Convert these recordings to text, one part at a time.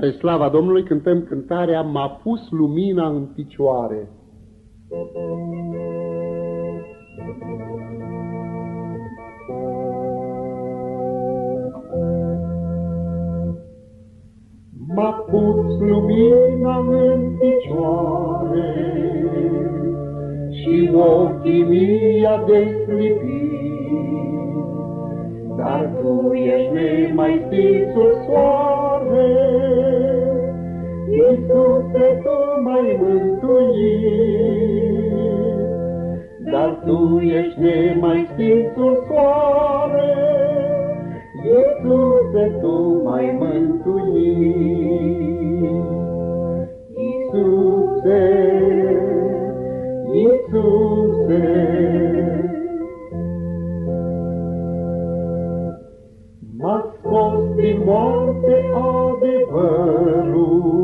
Spre slava Domnului cântăm cântarea M-a pus lumina în picioare. M-a pus lumina în picioare și ochii mi-a deslipit, dar Tu ești nemai stițul soare, Iisuse, Tu mai mântuit, dar Tu ești nemai stițul soare, Iisuse, Tu mai mântuit. Iisuse, Iisuse, M-a scos din moarte adevărul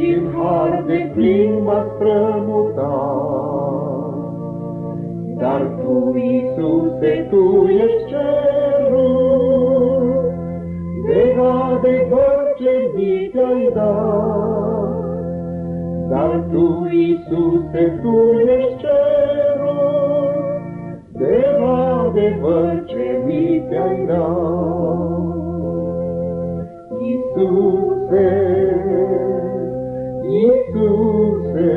și-n har de plin m-a strămutat. Dar Tu, Iisuse, Tu ești cerul, de adevăr ce mi te-ai dat. Dar Tu, Iisuse, Tu ești cerul, de adevăr ce mi te-ai dat. Iisuse, Iisuse,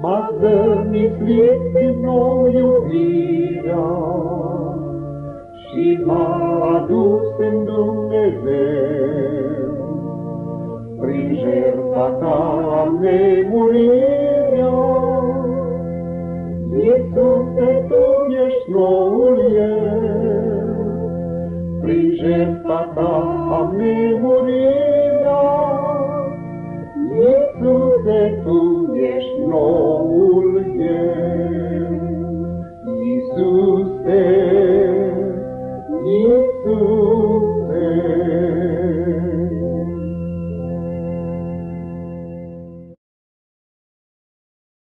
M-a zămislit din nou iubirea și m-a adus în Dumnezeu. jertfa ta a nemurirea. Iisuse, Tu ești noul el. Iisuse, Iisuse,